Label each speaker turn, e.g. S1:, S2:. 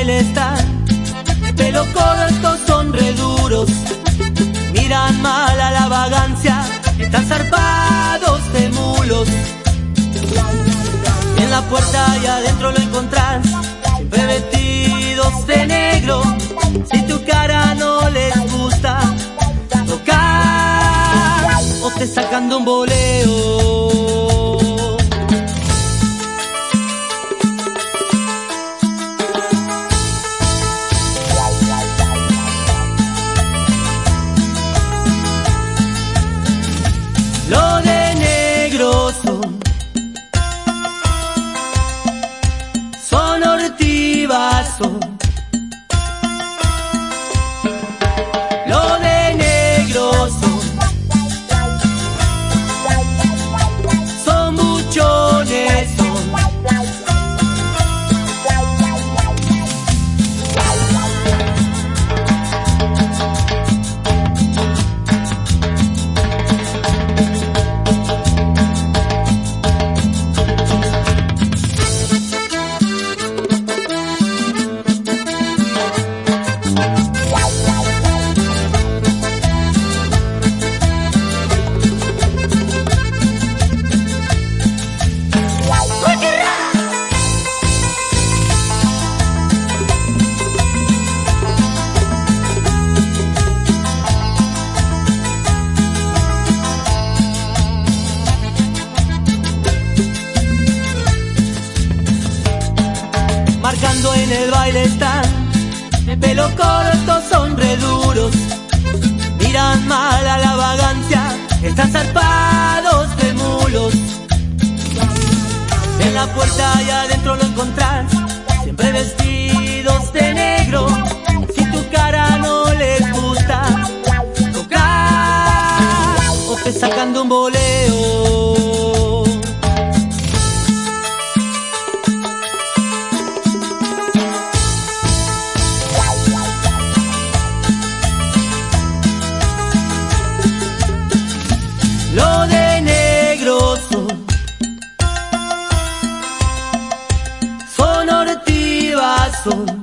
S1: baile están, pelo corto son reduros, miran mal a la vagancia, están zarpados de mulos. En la puerta y adentro lo encontrás, marcando en el baile están, de pelo corto son reduros, miran mal a la vagancia, están zarpados de mulos. En la puerta y adentro lo encontrás, siempre vestidos de negro, Son